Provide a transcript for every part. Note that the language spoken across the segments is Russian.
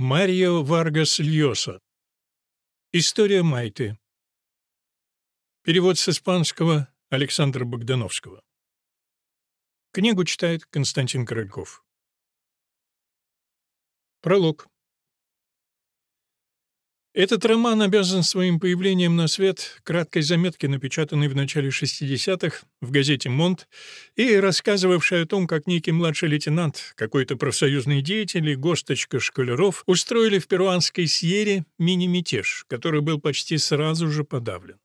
Марио Варгас Льоса. История Майты. Перевод с испанского Александра Богдановского. Книгу читает Константин Корольков. Пролог. Этот роман обязан своим появлением на свет краткой заметке, напечатанной в начале 60-х в газете «Монт» и рассказывавшей о том, как некий младший лейтенант, какой-то профсоюзный деятель и госточка школяров устроили в перуанской Сьере мини-мятеж, который был почти сразу же подавлен.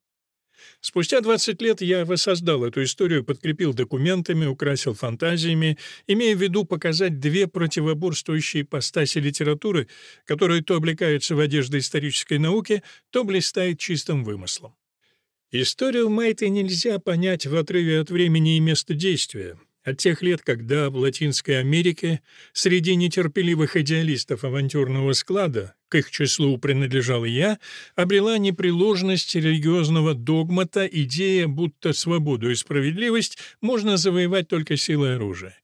Спустя 20 лет я воссоздал эту историю, подкрепил документами, украсил фантазиями, имея в виду показать две противоборствующие ипостаси литературы, которая то облекается в одежды исторической науки, то блистает чистым вымыслом. Историю Майты нельзя понять в отрыве от времени и места действия. От тех лет, когда в Латинской Америке среди нетерпеливых идеалистов авантюрного склада, к их числу принадлежал я, обрела непреложность религиозного догмата идея, будто свободу и справедливость можно завоевать только силой оружия.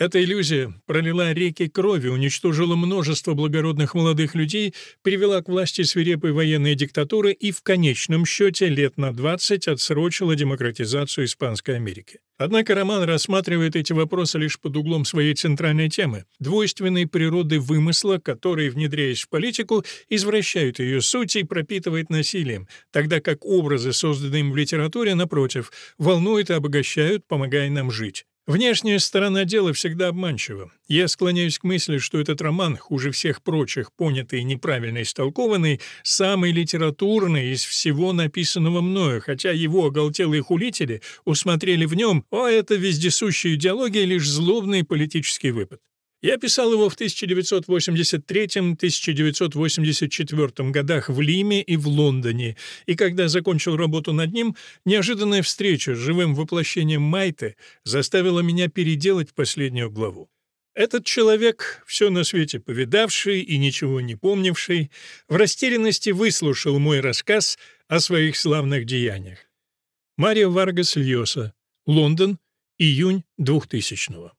Эта иллюзия пролила реки крови, уничтожила множество благородных молодых людей, привела к власти свирепой военной диктатуры и в конечном счете лет на 20 отсрочила демократизацию Испанской Америки. Однако роман рассматривает эти вопросы лишь под углом своей центральной темы — двойственной природы вымысла, который, внедряясь в политику, извращают ее суть и пропитывает насилием, тогда как образы, созданные им в литературе, напротив, волнуют и обогащают, помогая нам жить. Внешняя сторона дела всегда обманчива. Я склоняюсь к мысли, что этот роман, хуже всех прочих, понятый и неправильно истолкованный, самый литературный из всего написанного мною, хотя его оголтелые хулители усмотрели в нем, о, это вездесущая идеология, лишь злобный политический выпад. Я писал его в 1983-1984 годах в Лиме и в Лондоне, и когда закончил работу над ним, неожиданная встреча с живым воплощением Майты заставила меня переделать последнюю главу. Этот человек, все на свете повидавший и ничего не помнивший, в растерянности выслушал мой рассказ о своих славных деяниях. Марио Варгас Льоса, Лондон, июнь 2000 -го.